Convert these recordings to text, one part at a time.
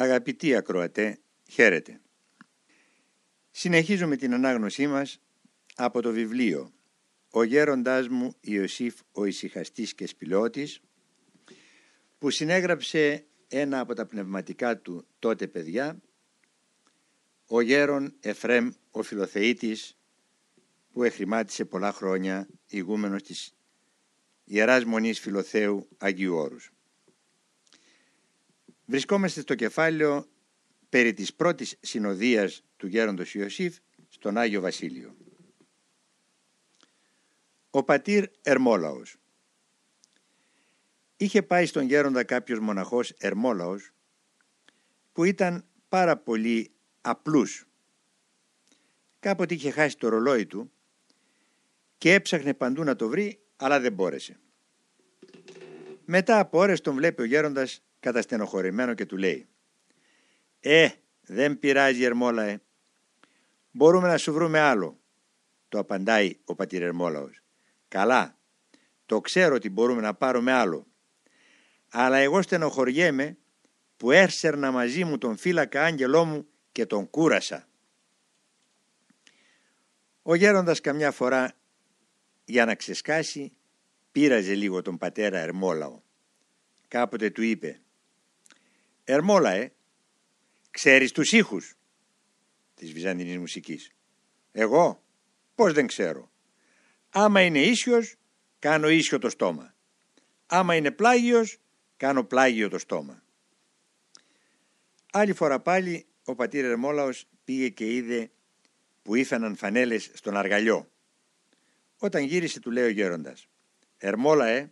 Αγαπητοί ακροατέ, χαίρετε. Συνεχίζουμε την ανάγνωσή μας από το βιβλίο «Ο γέροντάς μου Ιωσήφ ο ησυχαστής και σπηλώτης» που συνέγραψε ένα από τα πνευματικά του τότε παιδιά ο γέρον Εφρέμ ο Φιλοθεήτης που εχρημάτισε πολλά χρόνια ηγούμενος της Ιεράς Μονής Φιλοθέου Αγίου Όρους. Βρισκόμαστε στο κεφάλαιο περί της πρώτης συνοδείας του γέροντος Ιωσήφ στον Άγιο Βασίλειο. Ο πατήρ Ερμόλαος Είχε πάει στον γέροντα κάποιος μοναχός Ερμόλαος που ήταν πάρα πολύ απλούς. Κάποτε είχε χάσει το ρολόι του και έψαχνε παντού να το βρει αλλά δεν μπόρεσε. Μετά από ώρες τον βλέπει ο γέροντας καταστενοχωρημένο και του λέει «Ε, δεν πειράζει Ερμόλαε, μπορούμε να σου βρούμε άλλο», το απαντάει ο πατήρ Ερμόλαος. «Καλά, το ξέρω ότι μπορούμε να πάρουμε άλλο, αλλά εγώ στενοχωριέμαι που έρσερνα μαζί μου τον φύλακα άγγελό μου και τον κούρασα». Ο γέροντας καμιά φορά για να ξεσκάσει πείραζε λίγο τον πατέρα Ερμόλαο. Κάποτε του είπε «Ερμόλαε, ξέρεις τους ήχους της βυζαντινής μουσικής». «Εγώ, πώς δεν ξέρω. Άμα είναι ίσιος, κάνω ίσιο το στόμα. Άμα είναι πλάγιος, κάνω πλάγιο το στόμα». Άλλη φορά πάλι ο πατήρ Ερμόλαος πήγε και είδε που ήφαναν φανέλες στον αργαλιό. Όταν γύρισε του λέει ο γέροντας «Ερμόλαε,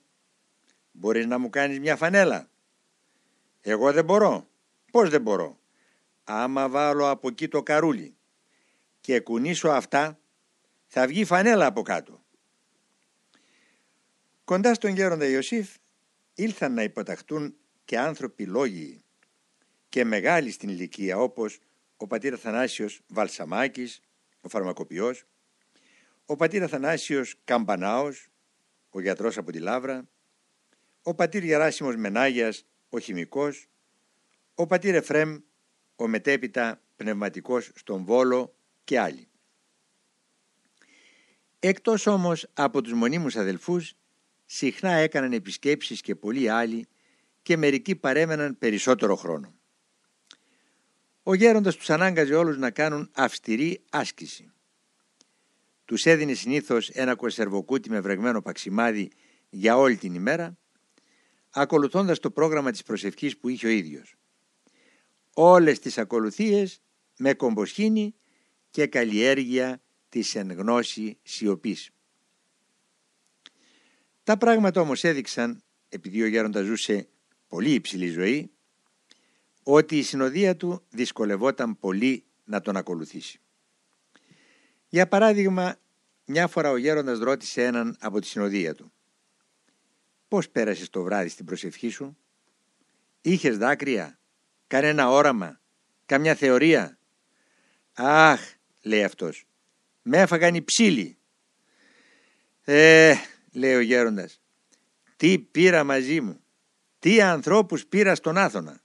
μπορείς να μου κάνεις μια φανέλα». Εγώ δεν μπορώ. Πώς δεν μπορώ; Άμα βάλω από εκεί το καρούλι και κουνήσω αυτά θα βγει φανέλα από κάτω. Κοντά στον γέροντα Ιωσήφ ήλθαν να υποταχτούν και άνθρωποι λόγιοι και μεγάλοι στην ηλικία όπως ο πατήρ Αθανάσιος Βαλσαμάκης, ο φαρμακοποιός, ο πατήρ Αθανάσιος Καμπανάος, ο γιατρός από τη Λάβρα, ο πατήρ Γεράσιμος Μενάγιας, ο χημικός, ο πατήρ Εφρέμ, ο μετέπειτα πνευματικός στον Βόλο και άλλοι. Εκτός όμως από τους μονίμους αδελφούς, συχνά έκαναν επισκέψεις και πολλοί άλλοι και μερικοί παρέμεναν περισσότερο χρόνο. Ο γέροντας τους ανάγκαζε όλους να κάνουν αυστηρή άσκηση. Τους έδινε συνήθως ένα κονσερβοκούτι με βρεγμένο παξιμάδι για όλη την ημέρα, ακολουθώντας το πρόγραμμα της προσευχής που είχε ο ίδιος. Όλες τις ακολουθίες με κομποσχήνη και καλλιέργεια της εν γνώση σιωπής. Τα πράγματα όμως έδειξαν, επειδή ο Γέροντας ζούσε πολύ υψηλή ζωή, ότι η συνοδεία του δυσκολευόταν πολύ να τον ακολουθήσει. Για παράδειγμα, μια φορά ο γέροντας ρώτησε έναν από τη συνοδεία του «Πώς πέρασες το βράδυ στην προσευχή σου» «Είχες δάκρυα, κανένα όραμα, καμιά θεωρία» «Αχ», λέει αυτός, «με έφαγαν οι ψήλοι». «Ε», λέει ο γέροντας, «τι πήρα μαζί μου, τι ανθρώπους πήρα στον Άθωνα».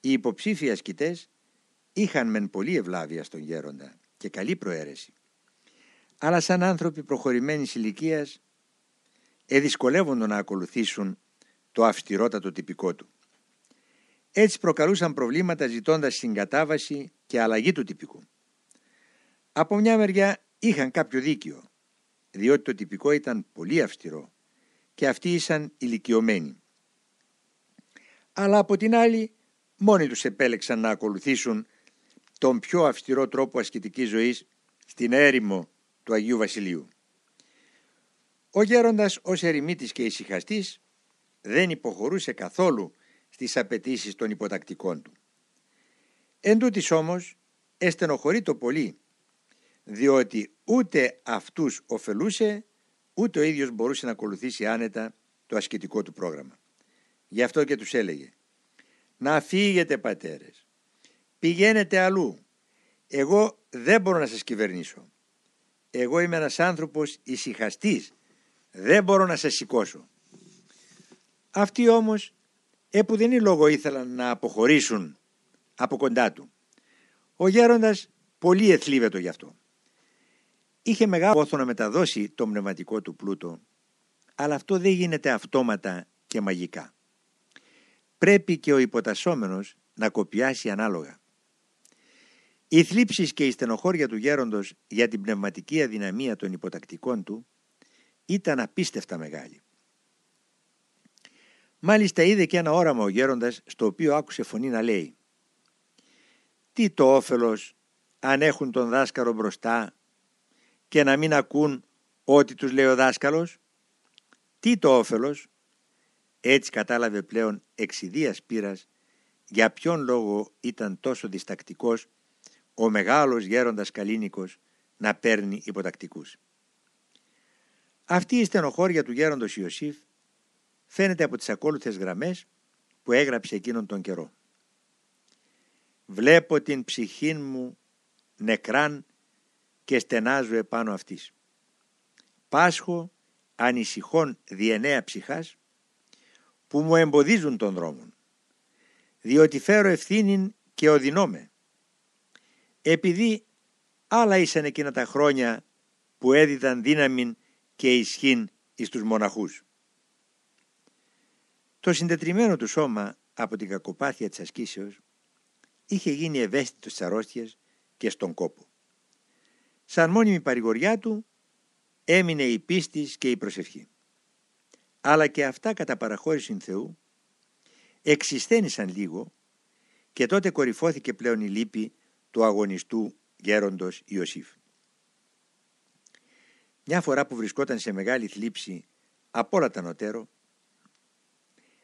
Οι υποψήφοι ασκητές είχαν μεν πολύ ευλάβεια στον γέροντα και καλή προαίρεση. Αλλά σαν άνθρωποι προχωρημένης ηλικίας εδυσκολεύονται να ακολουθήσουν το αυστηρότατο τυπικό του. Έτσι προκαλούσαν προβλήματα ζητώντας συγκατάβαση και αλλαγή του τυπικού. Από μια μεριά είχαν κάποιο δίκιο, διότι το τυπικό ήταν πολύ αυστηρό και αυτοί ήσαν ηλικιωμένοι. Αλλά από την άλλη μόνοι τους επέλεξαν να ακολουθήσουν τον πιο αυστηρό τρόπο ασκητικής ζωής στην έρημο του Αγίου Βασιλείου. Ο γέροντας ως ερημίτης και ησυχαστής δεν υποχωρούσε καθόλου στις απαιτήσεις των υποτακτικών του. Εν τούτης όμως εστενοχωρεί το πολύ, διότι ούτε αυτούς ωφελούσε, ούτε ο ίδιος μπορούσε να ακολουθήσει άνετα το ασκητικό του πρόγραμμα. Γι' αυτό και τους έλεγε «Να φύγετε πατέρες, πηγαίνετε αλλού. Εγώ δεν μπορώ να σας κυβερνήσω. Εγώ είμαι ένας άνθρωπος ησυχαστής. Δεν μπορώ να σας σηκώσω. Αυτοί όμως ε που δεν είναι λόγο ήθελαν να αποχωρήσουν από κοντά του. Ο γέροντας πολύ εθλίβετο γι' αυτό. Είχε μεγάλο πόθο να μεταδώσει το πνευματικό του πλούτο, αλλά αυτό δεν γίνεται αυτόματα και μαγικά. Πρέπει και ο υποτασσόμενος να κοπιάσει ανάλογα. Οι θλίψεις και η στενοχώρια του γέροντος για την πνευματική αδυναμία των υποτακτικών του ήταν απίστευτα μεγάλη. Μάλιστα είδε και ένα όραμα ο γέροντας στο οποίο άκουσε φωνή να λέει «Τι το όφελος αν έχουν τον δάσκαλο μπροστά και να μην ακούν ό,τι τους λέει ο δάσκαλος; Τι το όφελος; Έτσι κατάλαβε πλέον εξιδίας πείρας για ποιον λόγο ήταν τόσο διστακτικός ο μεγάλος γέροντας Καλίνικος να παίρνει υποτακτικούς. Αυτή η στενοχώρια του γέροντος Ιωσήφ φαίνεται από τις ακόλουθες γραμμές που έγραψε εκείνον τον καιρό. «Βλέπω την ψυχή μου νεκράν και στενάζω επάνω αυτής. Πάσχω ανησυχών διενέα ψυχάς που μου εμποδίζουν τον δρόμο, διότι φέρω ευθύνην και οδυνόμαι. Επειδή άλλα ήσαν εκείνα τα χρόνια που έδιδαν δύναμην και ισχύν εις τους μοναχούς. Το συντετριμένο του σώμα από την κακοπάθεια της ασκήσεως είχε γίνει ευαίσθητος στις αρρώστιες και στον κόπο. Σαν μόνιμη παρηγοριά του έμεινε η πίστη και η προσευχή. Αλλά και αυτά κατά παραχώρηση Θεού εξισθένησαν λίγο και τότε κορυφώθηκε πλέον η λύπη του αγωνιστού γέροντος Ιωσήφ. Μια φορά που βρισκόταν σε μεγάλη θλίψη από όλα τα νοτέρω,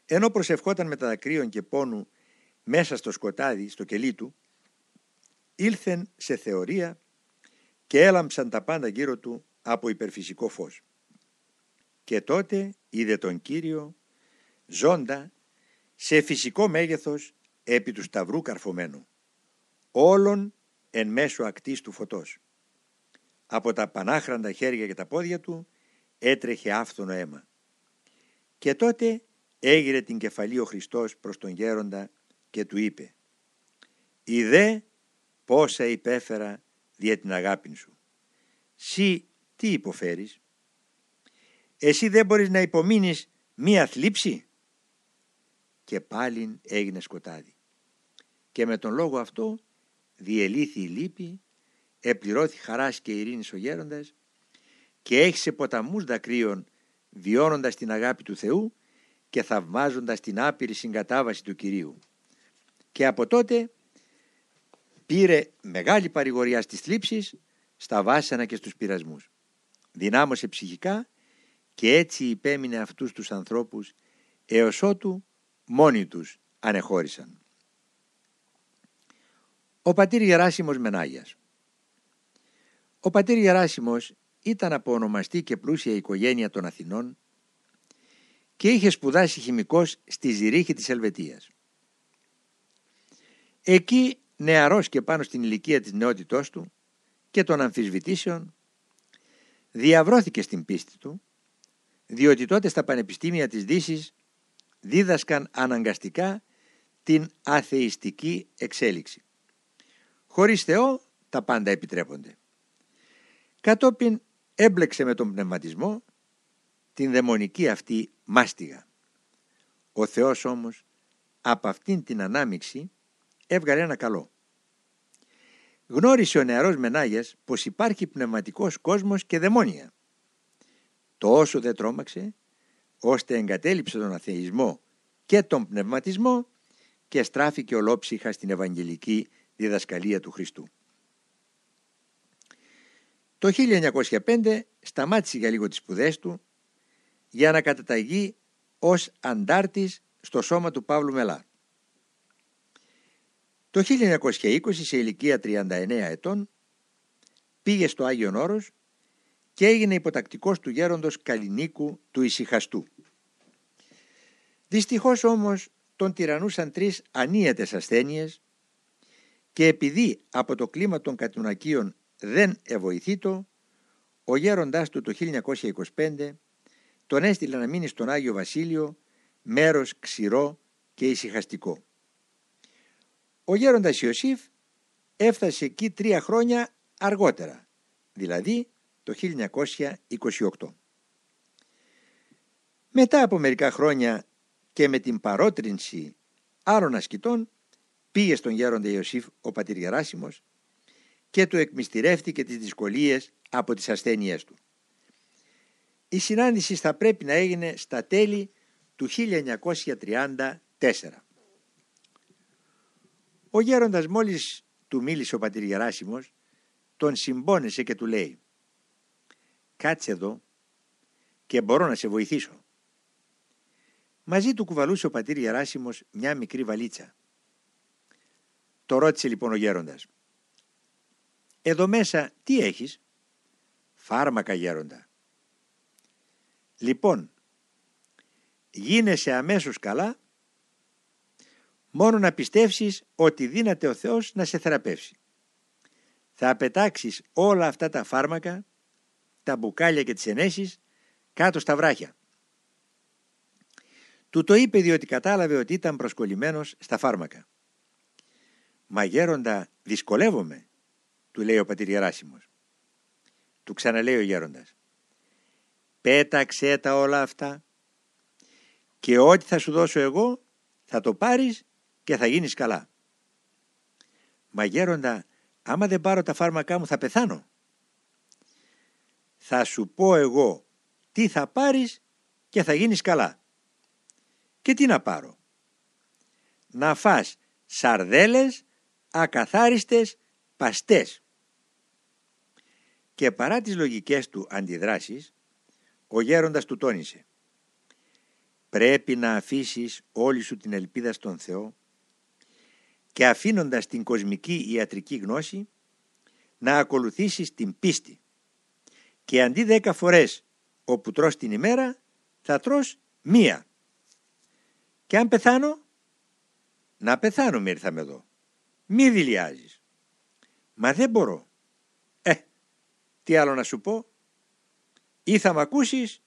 ενώ προσευχόταν με τα δακρύων και πόνου μέσα στο σκοτάδι, στο κελί του, ήλθεν σε θεωρία και έλαμψαν τα πάντα γύρω του από υπερφυσικό φως. Και τότε είδε τον Κύριο ζώντα σε φυσικό μέγεθος επί του σταυρού καρφωμένου, όλων εν μέσω ακτής του φωτός. Από τα πανάχραντα χέρια και τα πόδια του έτρεχε άφθονο αίμα. Και τότε έγειρε την κεφαλή ο Χριστός προς τον γέροντα και του είπε «Ιδέ πόσα υπέφερα δια την αγάπη σου. Συ τι υποφέρεις; Εσύ δεν μπορείς να υπομείνεις μία θλίψη; Και πάλιν έγινε σκοτάδι. Και με τον λόγο αυτό διελήθη η λύπη, επληρώθη χαράς και ειρήνης ο γέροντας και έχισε ποταμούς δακρύων βιώνοντας την αγάπη του Θεού και θαυμάζοντας την άπειρη συγκατάβαση του Κυρίου. Και από τότε πήρε μεγάλη παρηγοριά στις θλίψεις, στα βάσανα και στους πειρασμούς. Δυνάμωσε ψυχικά και έτσι υπέμεινε αυτούς τους ανθρώπους έως ότου μόνοι τους ανεχώρησαν. Ο πατήρ Γεράσιμος Μενάγιας Ο πατήρ Γεράσιμος ήταν από ονομαστή και πλούσια οικογένεια των Αθηνών και είχε σπουδάσει χημικός στη Ζηρίχη της Ελβετίας. Εκεί νεαρός και πάνω στην ηλικία της νεότητός του και των αμφισβητήσεων, διαβρώθηκε στην πίστη του, διότι τότε στα πανεπιστήμια της δύσης δίδασκαν αναγκαστικά την αθεϊστική εξέλιξη. Χωρίς Θεό τα πάντα επιτρέπονται. Κατόπιν έμπλεξε με τον πνευματισμό την δαιμονική αυτή μάστιγα. Ο Θεός όμως από αυτήν την ανάμιξη έβγαλε ένα καλό γνώρισε ο νεαρός Μενάγιας πως υπάρχει πνευματικός κόσμος και δαιμόνια. Τόσο δεν τρόμαξε, ώστε εγκατέλειψε τον αθεισμό και τον πνευματισμό και στράφηκε ολόψυχα στην Ευαγγελική διδασκαλία του Χριστού. Το 1905 σταμάτησε για λίγο τις σπουδές του για να καταταγεί ως αντάρτης στο σώμα του Παύλου Μελά. Το 1920 σε ηλικία 39 ετών πήγε στο Άγιον Όρος και έγινε υποτακτικός του γέροντος Καλλινίκου του Ισυχαστού. Δυστυχώς όμως τον τυραννούσαν τρεις ανίατες ασθένειες και επειδή από το κλίμα των κατουνακίων δεν ευοηθείτο, ο γέροντάς του το 1925 τον έστειλε να μείνει στον Άγιο Βασίλειο μέρος ξηρό και και ησυχαστικό. Ο γέροντας Ιωσήφ έφτασε εκεί τρία χρόνια αργότερα, δηλαδή το 1928. Μετά από μερικά χρόνια και με την παρότρινση άλλων ασκητών πήγε στον γέροντα Ιωσήφ ο πατήρ Γεράσιμος και του εκμυστηρεύτηκε τις δυσκολίες από τις ασθένειές του. Η συνάντηση θα πρέπει να έγινε στα τέλη του 1934. Ο γέροντας μόλις του μίλησε ο πατήρ Γεράσιμος, τον συμπόνεσε και του λέει «Κάτσε εδώ και μπορώ να σε βοηθήσω». Μαζί του κουβαλούσε ο πατήρ Γεράσιμος μια μικρή βαλίτσα. Το ρώτησε λοιπόν ο γέροντας «Εδώ μέσα τι έχεις» «Φάρμακα γέροντα». «Λοιπόν, γίνεσαι αμέσως καλά μόνο να πιστεύσεις ότι δύναται ο Θεός να σε θεραπεύσει. Θα πετάξεις όλα αυτά τα φάρμακα, τα μπουκάλια και τις ενέσεις κάτω στα βράχια. Του το είπε διότι κατάλαβε ότι ήταν προσκολλημένος στα φάρμακα. «Μα γέροντα δυσκολεύομαι», του λέει ο πατήρ Γεράσιμος. Του ξαναλέει ο γέροντας. «Πέταξέ τα όλα αυτά και ό,τι θα σου δώσω εγώ θα το πάρεις και θα γίνεις καλά. Μα γέροντα, άμα δεν πάρω τα φάρμακά μου θα πεθάνω. Θα σου πω εγώ τι θα πάρεις και θα γίνεις καλά. Και τι να πάρω; Να φας σαρδέλες ακαθάριστες παστές. Και παρά τις λογικές του αντιδράσεις, ο γέροντας του τόνισε. Πρέπει να αφήσεις όλη σου την ελπίδα στον Θεό και αφήνοντας την κοσμική ιατρική γνώση να ακολουθήσεις την πίστη. Και αντί δέκα φορές όπου τρως την ημέρα θα τρως μία. Και αν πεθάνω να πεθάνω ήρθαμε εδώ. Μη δηλιάζεις. Μα δεν μπορώ. ε τι άλλο να σου πω; Ή θα μ' ακούσεις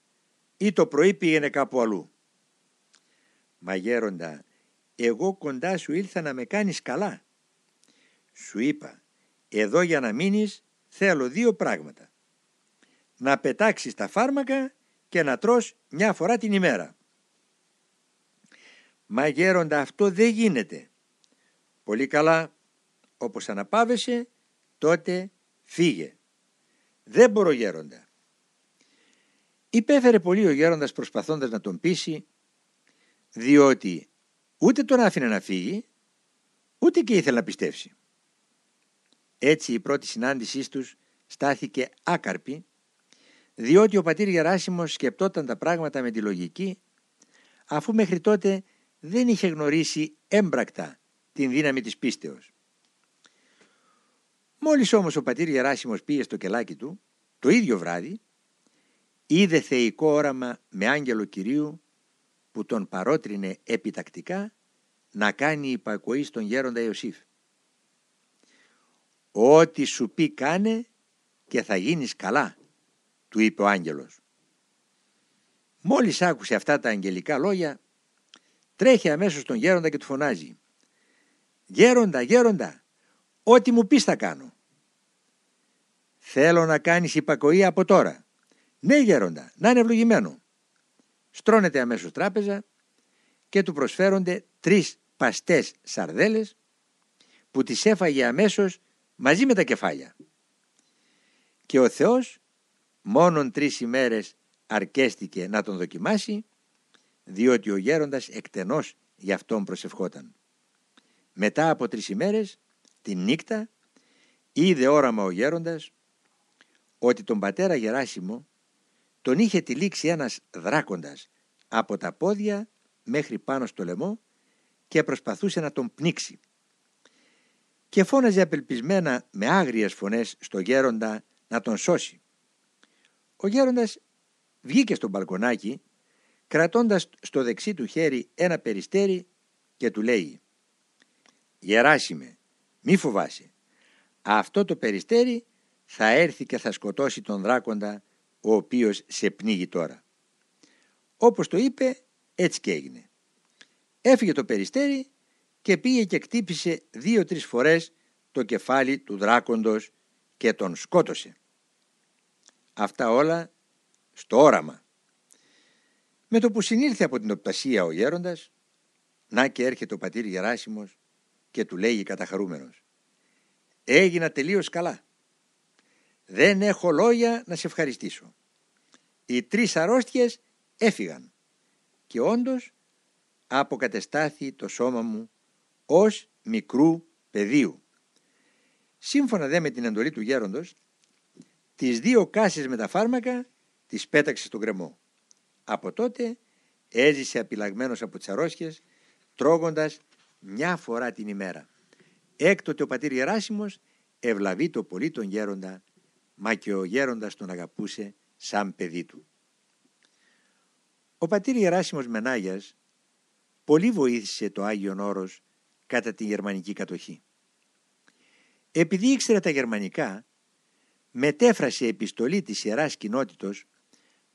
ή το πρωί πήγαινε κάπου αλλού μα γέροντα εγώ κοντά σου ήλθα να με κάνεις καλά. Σου είπα, εδώ για να μείνεις θέλω δύο πράγματα. Να πετάξεις τα φάρμακα και να τρως μια φορά την ημέρα. Μα γέροντα αυτό δεν γίνεται. Πολύ καλά, όπως αναπάβεσαι, τότε φύγε. Δεν μπορώ γέροντα. Υπέφερε πολύ ο γέροντας προσπαθώντας να τον πείσει, διότι Ούτε τον άφηνε να φύγει, ούτε και ήθελε να πιστέψει. Έτσι η πρώτη συνάντησή τους στάθηκε άκαρπη, διότι ο πατήρ Γεράσιμος σκεπτόταν τα πράγματα με τη λογική, αφού μέχρι τότε δεν είχε γνωρίσει έμπρακτα την δύναμη της πίστεως. Μόλις όμως ο πατήρ Γεράσιμος πήγε στο κελάκι του, το ίδιο βράδυ, είδε θεϊκό όραμα με άγγελο Κυρίου που τον παρότρινε επιτακτικά να κάνει υπακοή στον γέροντα Ιωσήφ. «Ό,τι σου πει κάνε και θα γίνεις καλά», του είπε ο άγγελος. Μόλις άκουσε αυτά τα αγγελικά λόγια, τρέχει αμέσως τον γέροντα και του φωνάζει «Γέροντα, γέροντα, ό,τι μου πεις θα κάνω». «Θέλω να κάνεις υπακοή από τώρα». «Ναι γέροντα, να είναι ευλογημένο» στρώνεται αμέσως τράπεζα και του προσφέρονται τρεις παστές σαρδέλες που τις έφαγε αμέσως μαζί με τα κεφάλια. Και ο Θεός μόνον τρεις ημέρες αρκέστηκε να τον δοκιμάσει διότι ο γέροντας εκτενώς γι' αυτόν προσευχόταν. Μετά από τρεις ημέρες, την νύχτα, είδε όραμα ο γέροντας ότι τον πατέρα Γεράσιμο τον είχε τυλίξει ένας δράκοντας από τα πόδια μέχρι πάνω στο λαιμό και προσπαθούσε να τον πνίξει. Και φώναζε απελπισμένα με άγριες φωνές στο γέροντα να τον σώσει. Ο γέροντας βγήκε στο μπαλκονάκι κρατώντας στο δεξί του χέρι ένα περιστέρι και του λέει «Γεράσιμε, μη φοβάσαι, αυτό το περιστέρι θα έρθει και θα σκοτώσει τον δράκοντα ο οποίος σε πνίγει τώρα. Όπως το είπε έτσι και έγινε. έφυγε το περιστέρι και πήγε και κτύπησε δύο-τρεις φορές το κεφάλι του δράκοντος και τον σκότωσε. Αυτά όλα στο όραμα. Με το που συνήλθε από την οπτασία ο γέροντας, να και έρχεται ο πατήρ Γεράσιμος και του λέγει καταχαρούμενος «Έγινα τελείως καλά. Δεν έχω λόγια να σε ευχαριστήσω. Οι τρεις αρρώστιες έφυγαν και όντως αποκατεστάθη το σώμα μου ως μικρού παιδίου. Σύμφωνα δε με την εντολή του γέροντος, τις δύο κάσεις με τα φάρμακα τις πέταξε στον κρεμό. Από τότε έζησε απειλαγμένος από τις αρρώστιες, τρώγοντας μια φορά την ημέρα. Έκτοτε ο πατήρ Γεράσιμος ευλαβεί το πολύ τον γέροντα, μα και ο γέροντας τον αγαπούσε σαν παιδί του. Ο πατήρ Γεράσιμος Μενάγιας πολύ βοήθησε το Άγιον Όρος κατά τη γερμανική κατοχή. Επειδή ήξερε τα γερμανικά, μετέφρασε επιστολή της Ιεράς Κοινότητος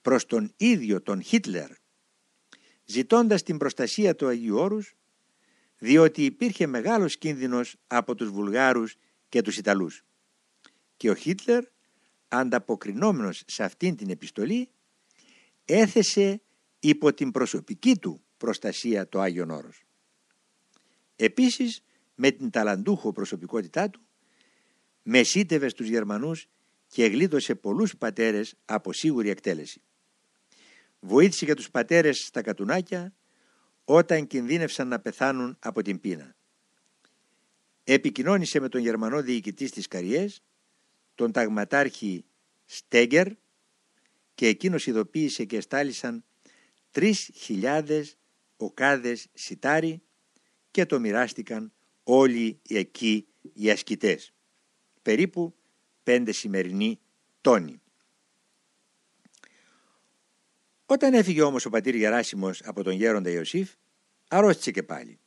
προς τον ίδιο τον Χίτλερ, ζητώντας την προστασία του Αγίου Όρους, διότι υπήρχε μεγάλος κίνδυνος από τους Βουλγάρους και τους Ιταλούς. Και ο Χίτλερ, ανταποκρινόμενος σε αυτήν την επιστολή, έθεσε υπό την προσωπική του προστασία το Άγιον Όρος. Επίσης, με την ταλαντούχο προσωπικότητά του, μεσίτευε στους Γερμανούς και γλίτωσε πολλούς πατέρες από σίγουρη εκτέλεση. Βοήθησε και τους πατέρες στα κατουνάκια όταν κινδύνευσαν να πεθάνουν από την πείνα. Επικοινώνησε με τον Γερμανό διοικητή στις Καριές, τον ταγματάρχη Στέγκερ και εκείνος ειδοποίησε και στάλησαν τρεις χιλιάδες οκάδες σιτάρι και το μοιράστηκαν όλοι εκεί οι ασκητές. Περίπου πέντε σημερινοί τόνοι. Όταν έφυγε όμως ο πατήρ Γεράσιμος από τον γέροντα Ιωσήφ, αρρώστησε και πάλι.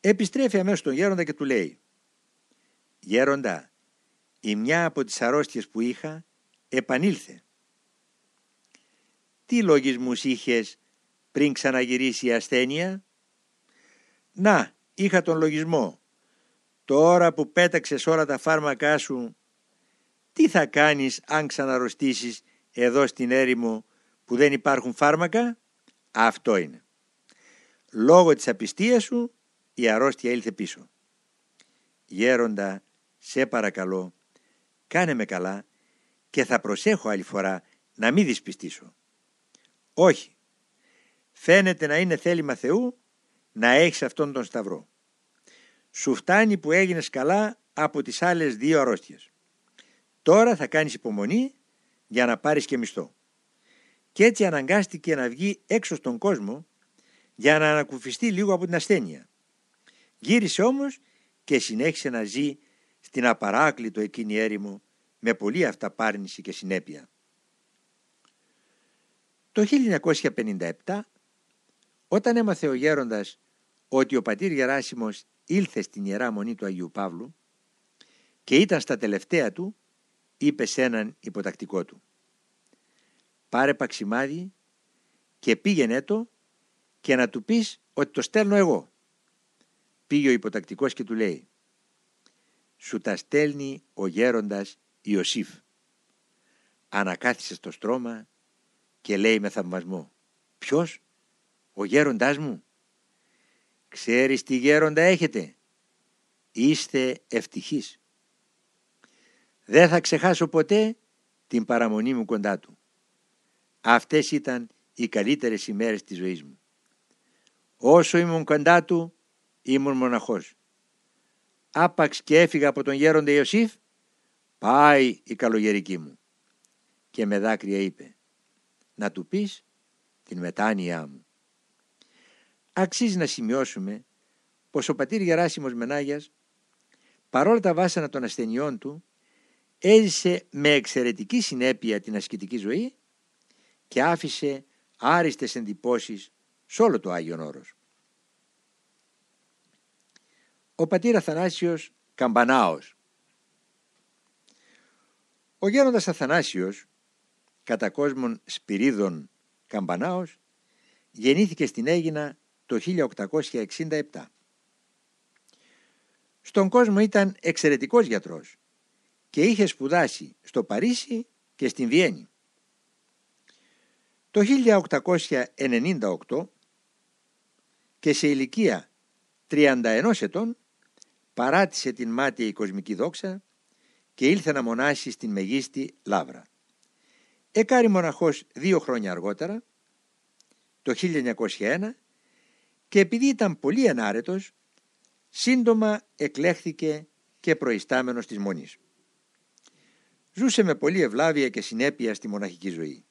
Επιστρέφει αμέσως τον γέροντα και του λέει «Γέροντα, η μια από τις αρρώστιες που είχα επανήλθε». «Τι λογισμούς είχες πριν ξαναγυρίσει η ασθένεια» «Να, είχα τον λογισμό. Τώρα που πέταξες όλα τα φάρμακά σου, τι θα κάνεις αν ξαναρρωστήσεις εδώ στην έρημο που δεν υπάρχουν φάρμακα» Αυτό είναι. Λόγω της απιστίας σου η αρρώστια ήλθε πίσω. Γέροντα, σε παρακαλώ, κάνε με καλά και θα προσέχω άλλη φορά να μην δυσπιστήσω. Όχι, φαίνεται να είναι θέλημα Θεού να έχεις αυτόν τον σταυρό. Σου φτάνει που έγινες καλά από τις άλλες δύο αρρώστιες. Τώρα θα κάνεις υπομονή για να πάρεις και μισθό. Και έτσι αναγκάστηκε να βγει έξω στον κόσμο για να ανακουφιστεί λίγο από την ασθένεια. Γύρισε όμως και συνέχισε να ζει στην απαράκλητο εκείνη έρημο με πολλή αυταπάρνηση και συνέπεια. Το 1957 όταν έμαθε ο γέροντας ότι ο πατήρ Γεράσιμος ήλθε στην Ιερά Μονή του Αγίου Παύλου και ήταν στα τελευταία του, είπε σε έναν υποτακτικό του «Πάρε παξιμάδι και πήγαινε το και να του πεις ότι το στέλνω εγώ». Πήγε ο υποτακτικός και του λέει «Σου τα στέλνει ο γέροντας Ιωσήφ». Ανακάθισε στο στρώμα και λέει με θαυμασμό «Ποιος, ο γέροντάς μου» Ξέρεις τι γέροντα έχετε; Είστε ευτυχείς. Δεν θα ξεχάσω ποτέ την παραμονή μου κοντά του. Αυτές ήταν οι καλύτερες ημέρες της ζωής μου. Όσο ήμουν κοντά του, ήμουν μοναχός. Άπαξ και έφυγα από τον γέροντα Ιωσήφ, πάει η καλογερική μου. Και με δάκρυα είπε, να του πεις την μετάνοιά μου. Αξίζει να σημειώσουμε πως ο πατήρ Γεράσιμος Μενάγιας παρόλα τα βάσανα των ασθενειών του έζησε με εξαιρετική συνέπεια την ασκητική ζωή και άφησε άριστες εντυπώσεις σε όλο το Άγιον Όρος. Ο πατήρ Αθανάσιος Καμπανάος Ο γέροντας Αθανάσιος, κατά κόσμον Σπυρίδων Καμπανάος, γεννήθηκε στην Έγινα το 1867. Στον κόσμο ήταν εξαιρετικός γιατρός και είχε σπουδάσει στο Παρίσι και στην Βιέννη. Το 1898 και σε ηλικία 31 ετών παράτησε την μάτια η κοσμική δόξα και ήλθε να μονάσει στην μεγίστη Λάβρα. Εκάρι μοναχός δύο χρόνια αργότερα, το 1901, και επειδή ήταν πολύ ενάρετος, σύντομα εκλέχθηκε και προϊστάμενος της Μονής. Ζούσε με πολύ ευλάβεια και συνέπεια στη μοναχική ζωή.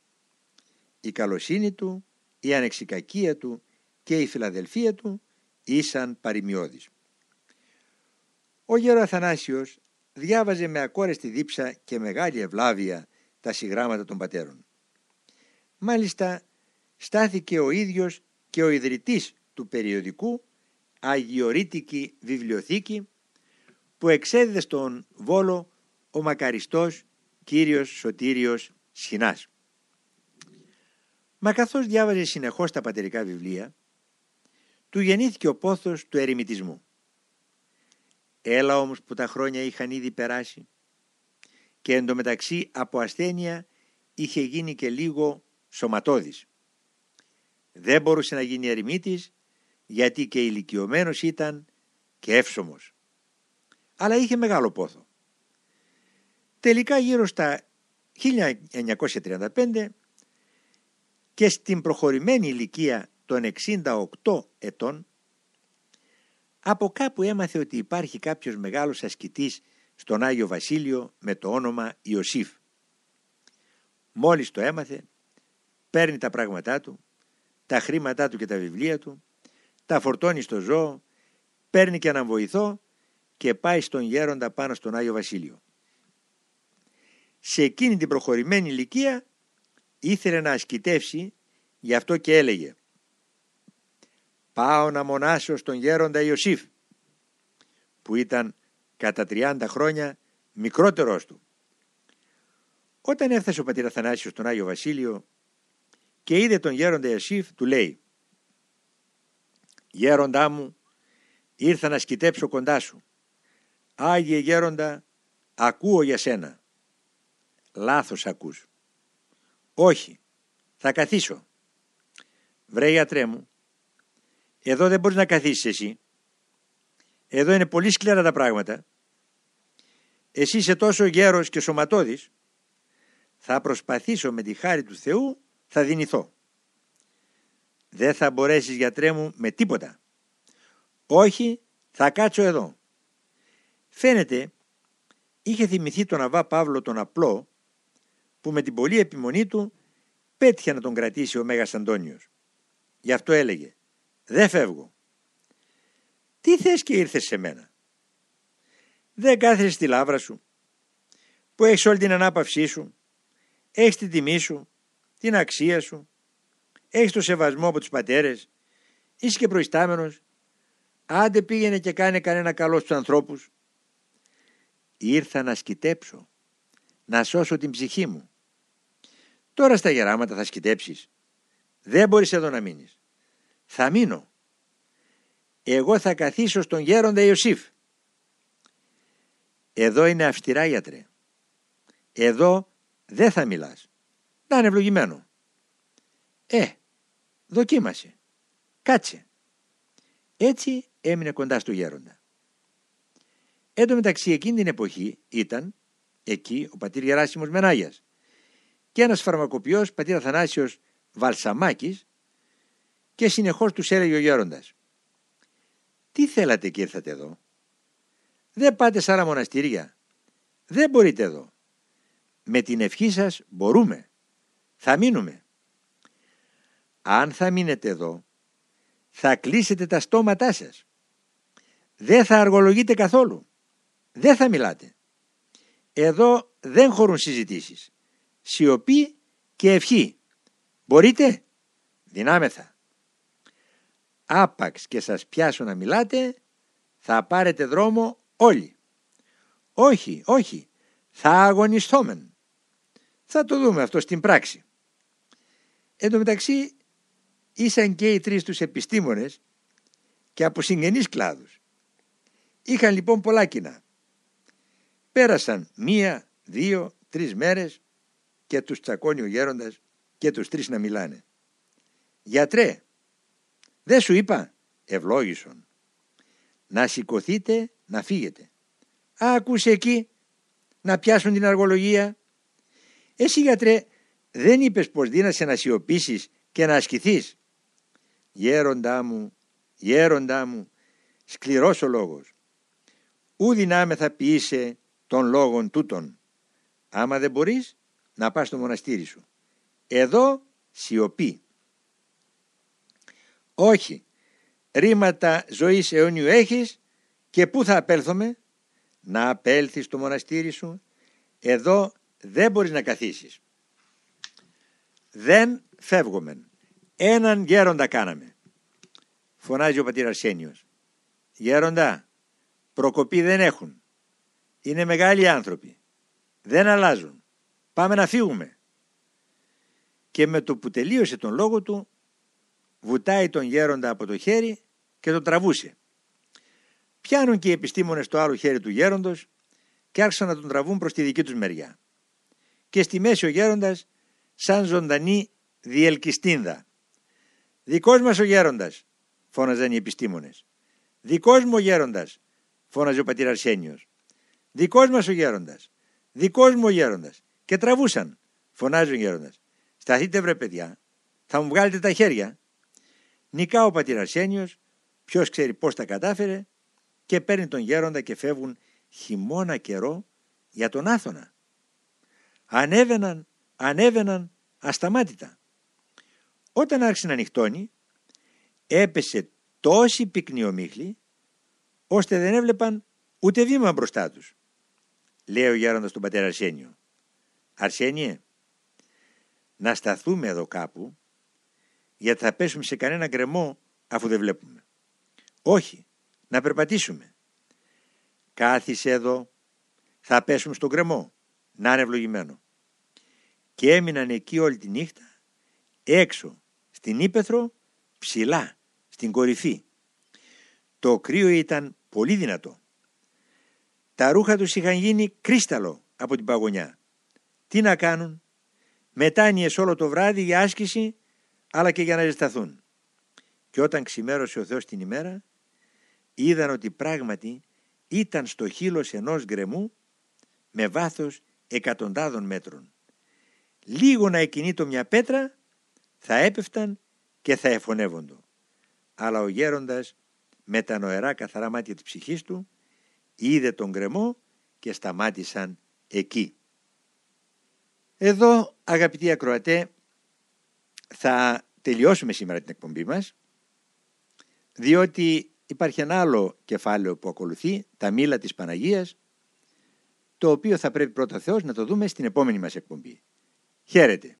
Η καλοσύνη του, η ανεξικακία του και η φιλαδελφία του ήσαν παρημιώδεις. Ο γέρο Αθανάσιος διάβαζε με ακόρεστη δίψα και μεγάλη ευλάβεια τα συγγράμματα των πατέρων. Μάλιστα στάθηκε ο ίδιος και ο ιδρυτής του περιοδικού Αγιορείτικη Βιβλιοθήκη που εξέδιδε στον Βόλο ο μακαριστός κύριος Σωτήριος Σχοινάς. Μα καθώς διάβαζε συνεχώς τα πατερικά βιβλία, του γεννήθηκε ο πόθος του ερημητισμού. Έλα όμως που τα χρόνια είχαν ήδη περάσει και εντωμεταξύ από ασθένεια είχε γίνει και λίγο σωματώδης. Δεν μπορούσε να γίνει ερημίτης γιατί και ηλικιωμένος ήταν και εύσωμος. Αλλά είχε μεγάλο πόθο. Τελικά γύρω στα 1935 και στην προχωρημένη ηλικία των 68 ετών από κάπου έμαθε ότι υπάρχει κάποιος μεγάλος ασκητής στον Άγιο Βασίλειο με το όνομα Ιωσήφ. Μόλις το έμαθε, παίρνει τα πράγματά του, τα χρήματά του και τα βιβλία του, τα φορτώνει στο ζώο, παίρνει και έναν βοηθό και πάει στον γέροντα πάνω στον Άγιο Βασίλειο. Σε εκείνη την προχωρημένη ηλικία ήθελε να ασκητεύσει, γι' αυτό και έλεγε «Πάω να μονάσω στον γέροντα Ιωσήφ» που ήταν κατά 30 χρόνια μικρότερος του. Όταν έφτασε ο πατήρ Αθανάσιος στον Άγιο Βασίλειο και είδε τον γέροντα Ιωσήφ του λέει «Γέροντά μου, ήρθα να σκητέψω κοντά σου. Άγιε γέροντα, ακούω για σένα». «Λάθος ακούς». «Όχι, θα καθίσω». «Βρε γιατρέ μου, εδώ δεν μπορείς να καθίσεις εσύ. Εδώ είναι πολύ σκληρά τα πράγματα. Εσύ είσαι τόσο γέρος και σωματώδης. Θα προσπαθήσω με τη χάρη του Θεού, θα δυνηθώ. Δεν θα μπορέσεις γιατρέ μου με τίποτα. Όχι, θα κάτσω εδώ. Φαίνεται, είχε θυμηθεί τον Αβά Παύλο τον απλό, που με την πολλή επιμονή του πέτυχε να τον κρατήσει ο Μέγας Αντώνιος. Γι' αυτό έλεγε «Δεν φεύγω». «Τι θες και ήρθες σε μένα» δεν κάθεσαι στη λάβρα σου, που έχεις όλη την ανάπαυσή σου, έχεις την τιμή σου, την αξία σου, έχεις το σεβασμό από τους πατέρες, είσαι και προϊστάμενος, άντε πήγαινε και κάνε κανένα καλό στους ανθρώπους. Ήρθα να σκητέψω, να σώσω την ψυχή μου. Τώρα στα γεράματα θα σκητέψεις. Δεν μπορείς εδώ να μείνεις. Θα μείνω. Εγώ θα καθίσω στον γέροντα Ιωσήφ. Εδώ είναι αυστηρά γιατρέ. Εδώ δεν θα μιλάς. Να είναι ευλογημένο. Ε, δοκίμασε. Κάτσε. Έτσι έμεινε κοντά στο γέροντα. Εν τω μεταξύ εκείνη την εποχή ήταν εκεί ο πατήρ Γεράσιμος Μενάγιας και ένας φαρμακοποιός πατήρ Αθανάσιος Βαλσαμάκης και συνεχώς τους έλεγε ο γέροντας «Τι θέλατε και ήρθατε εδώ» Δεν πάτε σε άλλα μοναστηρία. Δεν μπορείτε εδώ. Με την ευχή σας μπορούμε. Θα μείνουμε. Αν θα μείνετε εδώ, θα κλείσετε τα στόματά σας. Δεν θα αργολογείτε καθόλου. Δεν θα μιλάτε. Εδώ δεν χωρούν συζητήσεις. Σιωπή και ευχή. Μπορείτε; Δυνάμεθα. Άπαξ και σας πιάσω να μιλάτε, θα πάρετε δρόμο Όλοι. Όχι, όχι. Θα αγωνιστόμεν. Θα το δούμε αυτό στην πράξη. Εν τω μεταξύ ήσαν και οι τρεις τους επιστήμονες και από συγγενείς κλάδους. Είχαν λοιπόν πολλά κοινά. Πέρασαν μία, δύο, τρεις μέρες και τους τσακώνει ο γέροντας και τους τρεις να μιλάνε. «Γιατρέ, δεν σου είπα, ευλόγησον, να σηκωθείτε να φύγετε. Άκουσε εκεί να πιάσουν την αργολογία. Εσύ γιατρέ δεν είπες πως δίνασε να σιωπήσεις και να ασκηθείς. Γέροντά μου, γέροντά μου, σκληρός ο λόγος. Ού δυνάμεθα ποιήσε των λόγων τούτων. Άμα δεν μπορείς να πας στο μοναστήρι σου. Εδώ σιωπή. Όχι, ρήματα ζωής αιώνιου έχεις και πού θα απέλθουμε; Να απέλθεις στο μοναστήρι σου. Εδώ δεν μπορείς να καθίσεις. Δεν φεύγομεν. Έναν γέροντα κάναμε. Φωνάζει ο πατήρ Αρσένιος. Γέροντα, προκοπή δεν έχουν. Είναι μεγάλοι άνθρωποι. Δεν αλλάζουν. Πάμε να φύγουμε. Και με το που τελείωσε τον λόγο του, βουτάει τον γέροντα από το χέρι και τον τραβούσε. Πιάνουν και οι επιστήμονες το άλλο χέρι του γέροντος και άρχισαν να τον τραβούν προς τη δική τους μεριά. Και στη μέση ο γέροντας σαν ζωντανή διελκυστίνδα. «Δικός μας ο γέροντας», φώναζαν οι επιστήμονες. «Δικός μου ο γέροντας», φώναζε ο πατήρ Αρσένιος. «Δικός μας ο γέροντας, δικός μου ο γέροντας». Και τραβούσαν, φωνάζει ο γέροντας. «Σταθείτε βρε παιδιά, θα μου βγάλετε τα χέρια». Νικά ο πατήρ Αρσένιος, ποιος ξέρει πώς τα κατάφερε και παίρνει τον γέροντα και φεύγουν χειμώνα καιρό για τον Άθωνα. Ανέβαιναν ανέβαιναν ασταμάτητα. Όταν άρχισε να νυχτώνει, έπεσε τόση πυκνή ομίχλη, ώστε δεν έβλεπαν ούτε βήμα μπροστά τους. Λέει ο γέροντας τον πατέρα Αρσένιο. Αρσένιε, να σταθούμε εδώ κάπου, γιατί θα πέσουμε σε κανένα γκρεμό αφού δεν βλέπουμε. Όχι, να περπατήσουμε. Κάθισε εδώ, θα πέσουμε στον γκρεμό, να είναι ευλογημένο και έμειναν εκεί όλη τη νύχτα έξω στην Ήπεθρο ψηλά στην κορυφή. Το κρύο ήταν πολύ δυνατό. Τα ρούχα τους είχαν γίνει κρίσταλο από την παγωνιά. Τι να κάνουν, μετάνοιες όλο το βράδυ για άσκηση αλλά και για να ζεσταθούν. Και όταν ξημέρωσε ο Θεός την ημέρα είδαν ότι πράγματι ήταν στο χείλος ενός γκρεμού με βάθος εκατοντάδων μέτρων λίγο να εκινήτω μια πέτρα θα έπεφταν και θα εφωνεύοντο. Αλλά ο γέροντας με τα νοερά καθαρά μάτια της ψυχής του είδε τον γκρεμό και σταμάτησαν εκεί. Εδώ αγαπητοί ακροατέ θα τελειώσουμε σήμερα την εκπομπή μας διότι υπάρχει ένα άλλο κεφάλαιο που ακολουθεί, τα μήλα της Παναγίας το οποίο θα πρέπει πρώτα Θεός να το δούμε στην επόμενη μας εκπομπή. Χαίρετε.